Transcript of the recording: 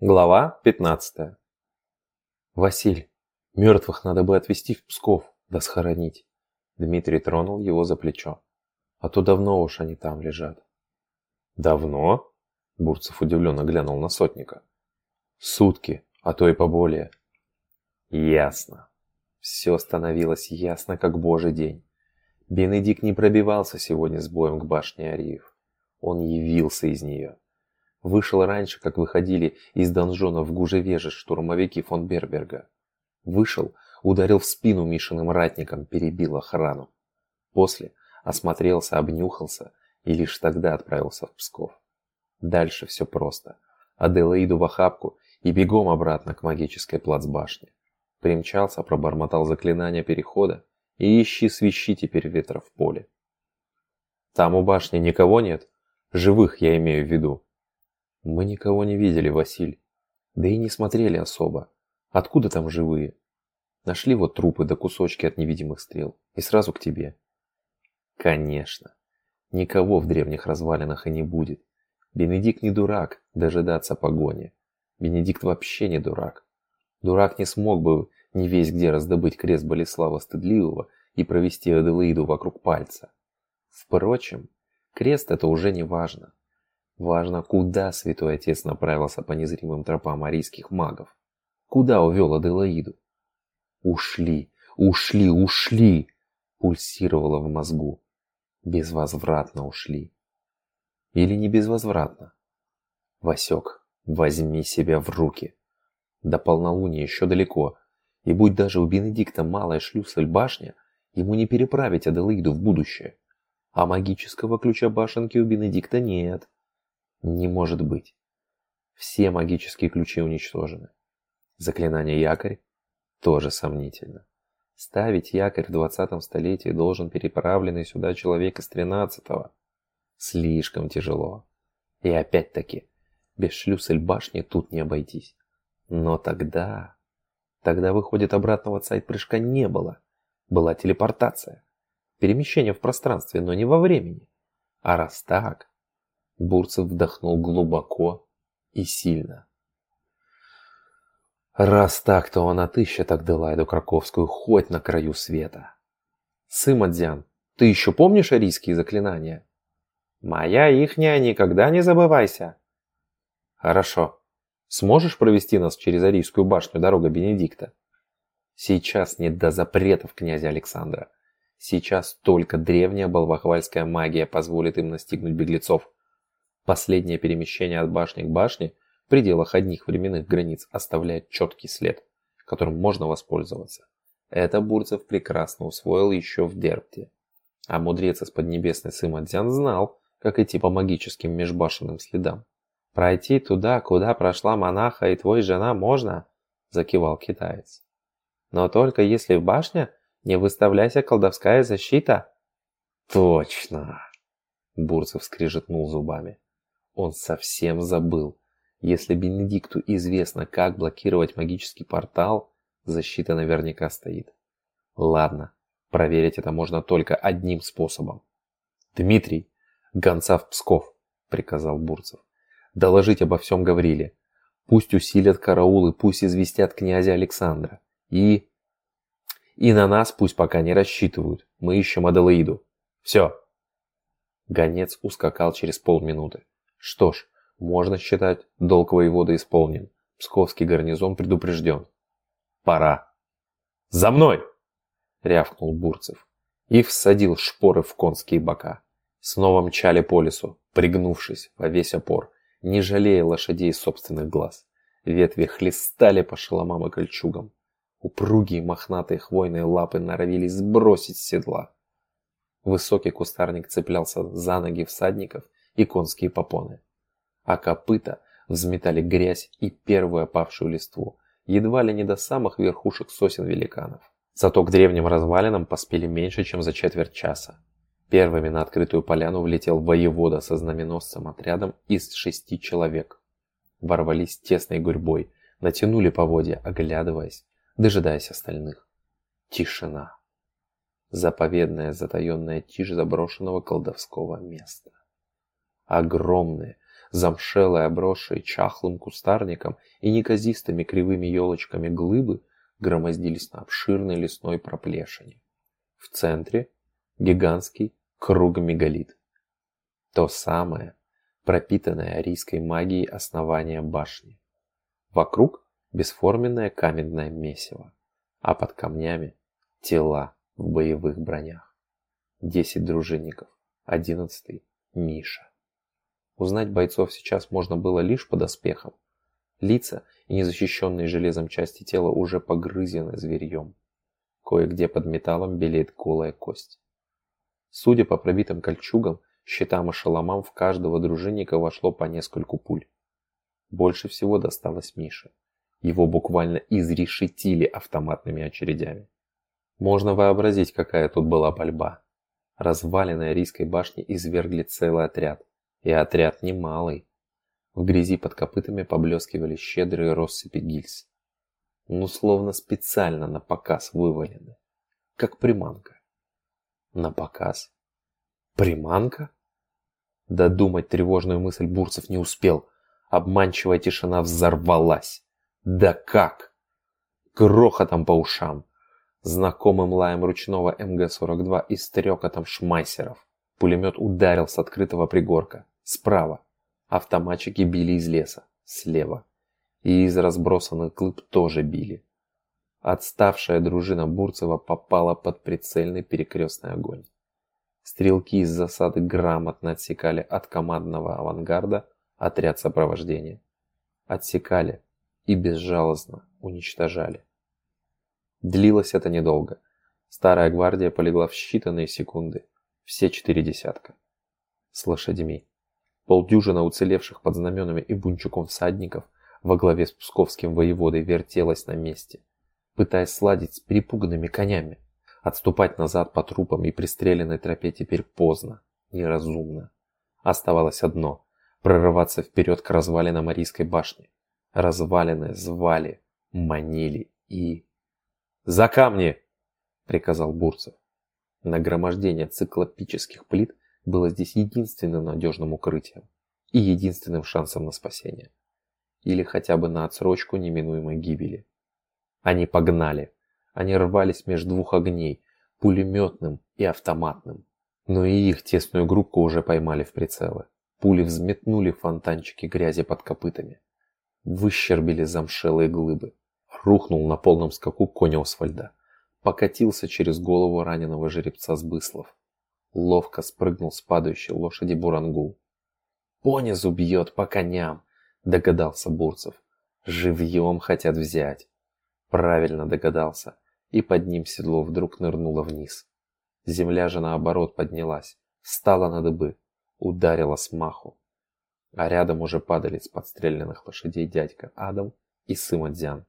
Глава 15. Василь, мертвых надо бы отвезти в Псков, да схоронить. Дмитрий тронул его за плечо. А то давно уж они там лежат. Давно? Бурцев удивленно глянул на сотника. Сутки, а то и поболее. Ясно. Все становилось ясно, как божий день. Бенедикт не пробивался сегодня с боем к башне Ариев. Он явился из нее. Вышел раньше, как выходили из донжона в Гужевеже штурмовики фон Берберга. Вышел, ударил в спину Мишиным ратникам, перебил охрану. После осмотрелся, обнюхался и лишь тогда отправился в Псков. Дальше все просто. Аделаиду в охапку и бегом обратно к магической плацбашне. Примчался, пробормотал заклинание перехода и ищи свищи теперь ветра в поле. Там у башни никого нет? Живых я имею в виду. Мы никого не видели, Василь. Да и не смотрели особо. Откуда там живые? Нашли вот трупы да кусочки от невидимых стрел. И сразу к тебе. Конечно. Никого в древних развалинах и не будет. Бенедикт не дурак дожидаться погони. Бенедикт вообще не дурак. Дурак не смог бы не весь где раздобыть крест Болеслава Стыдливого и провести Аделаиду вокруг пальца. Впрочем, крест это уже не важно. Важно, куда святой отец направился по незримым тропам арийских магов. Куда увел Аделаиду? Ушли, ушли, ушли! Пульсировало в мозгу. Безвозвратно ушли. Или не безвозвратно? Васек, возьми себя в руки. До полнолуния еще далеко, и будь даже у Бенедикта малая шлюзель башня, ему не переправить Аделаиду в будущее. А магического ключа башенки у Бенедикта нет. Не может быть. Все магические ключи уничтожены. Заклинание якорь тоже сомнительно. Ставить якорь в 20 столетии должен переправленный сюда человек из 13-го. Слишком тяжело. И опять-таки, без шлюзель башни тут не обойтись. Но тогда... Тогда, выходит, обратного сайт-прыжка не было. Была телепортация. Перемещение в пространстве, но не во времени. А раз так, Бурцев вдохнул глубоко и сильно. Раз так, то он отыщет Агделайду Краковскую хоть на краю света. Сымадзян, ты еще помнишь арийские заклинания? Моя ихняя, никогда не забывайся. Хорошо. Сможешь провести нас через Арийскую башню дорога Бенедикта? Сейчас не до запретов князя Александра. Сейчас только древняя балвахвальская магия позволит им настигнуть беглецов. Последнее перемещение от башни к башне в пределах одних временных границ оставляет четкий след, которым можно воспользоваться. Это Бурцев прекрасно усвоил еще в Дерпте. А мудрец из Поднебесной Сымадзян знал, как идти по магическим межбашенным следам. «Пройти туда, куда прошла монаха и твой жена, можно?» – закивал китаец. «Но только если в башне не выставляйся колдовская защита». «Точно!» – Бурцев скрижетнул зубами. Он совсем забыл. Если Бенедикту известно, как блокировать магический портал, защита наверняка стоит. Ладно, проверить это можно только одним способом. «Дмитрий, гонца в Псков», — приказал Бурцев. «Доложить обо всем Гавриле. Пусть усилят караулы, пусть известят князя Александра. И... И на нас пусть пока не рассчитывают. Мы ищем Аделаиду. Все». Гонец ускакал через полминуты. Что ж, можно считать, долг воевода исполнен. Псковский гарнизон предупрежден. Пора. «За мной!» — рявкнул Бурцев. И всадил шпоры в конские бока. Снова мчали по лесу, пригнувшись во весь опор, не жалея лошадей собственных глаз. Ветви хлестали по шеломам и кольчугам. Упругие мохнатые хвойные лапы норовились сбросить с седла. Высокий кустарник цеплялся за ноги всадников и конские попоны. А копыта взметали грязь и первую опавшую листву, едва ли не до самых верхушек сосен великанов. Зато к древним развалинам поспели меньше, чем за четверть часа. Первыми на открытую поляну влетел воевода со знаменосцем отрядом из шести человек. Ворвались тесной гурьбой, натянули поводья, оглядываясь, дожидаясь остальных. Тишина. Заповедная затаенная тишь заброшенного колдовского места. Огромные, замшелые, обросшие чахлым кустарником и неказистыми кривыми елочками глыбы громоздились на обширной лесной проплешине. В центре гигантский круг-мегалит. То самое, пропитанное арийской магией основание башни. Вокруг бесформенное каменное месиво, а под камнями тела в боевых бронях. Десять дружинников, одиннадцатый – Миша. Узнать бойцов сейчас можно было лишь под оспехом. Лица и незащищенные железом части тела уже погрызены зверьем. Кое-где под металлом белеет голая кость. Судя по пробитым кольчугам, щитам и шаломам, в каждого дружинника вошло по нескольку пуль. Больше всего досталось Мише. Его буквально изрешетили автоматными очередями. Можно вообразить, какая тут была пальба. Развалины Арийской башни извергли целый отряд. И отряд немалый. В грязи под копытами поблескивали щедрые россыпи гильз. Ну, словно специально на показ вывалены. Как приманка. На показ? Приманка? Додумать тревожную мысль Бурцев не успел. Обманчивая тишина взорвалась. Да как? Грохотом по ушам. Знакомым лаем ручного МГ-42 и стрекотом шмайсеров. Пулемет ударил с открытого пригорка. Справа. Автоматчики били из леса. Слева. И из разбросанных глыб тоже били. Отставшая дружина Бурцева попала под прицельный перекрестный огонь. Стрелки из засады грамотно отсекали от командного авангарда отряд сопровождения. Отсекали и безжалостно уничтожали. Длилось это недолго. Старая гвардия полегла в считанные секунды. Все четыре десятка. С лошадьми. Полдюжина уцелевших под знаменами и бунчуком всадников во главе с псковским воеводой вертелась на месте, пытаясь сладить с перепуганными конями. Отступать назад по трупам и пристреленной тропе теперь поздно, неразумно. Оставалось одно – прорываться вперед к развалинам Марийской башни. Развалины звали, манили и... «За камни!» – приказал Бурцев. Нагромождение циклопических плит было здесь единственным надежным укрытием и единственным шансом на спасение. Или хотя бы на отсрочку неминуемой гибели. Они погнали. Они рвались между двух огней, пулеметным и автоматным. Но и их тесную группу уже поймали в прицелы. Пули взметнули фонтанчики грязи под копытами. Выщербили замшелые глыбы. Рухнул на полном скаку конь Освальда. Покатился через голову раненого жеребца с быслов. Ловко спрыгнул с падающей лошади Бурангул. «Понизу бьет по коням!» – догадался Бурцев. «Живьем хотят взять!» Правильно догадался, и под ним седло вдруг нырнуло вниз. Земля же наоборот поднялась, встала на дыбы, ударила с маху. А рядом уже падали с подстреленных лошадей дядька Адам и Сымадзян.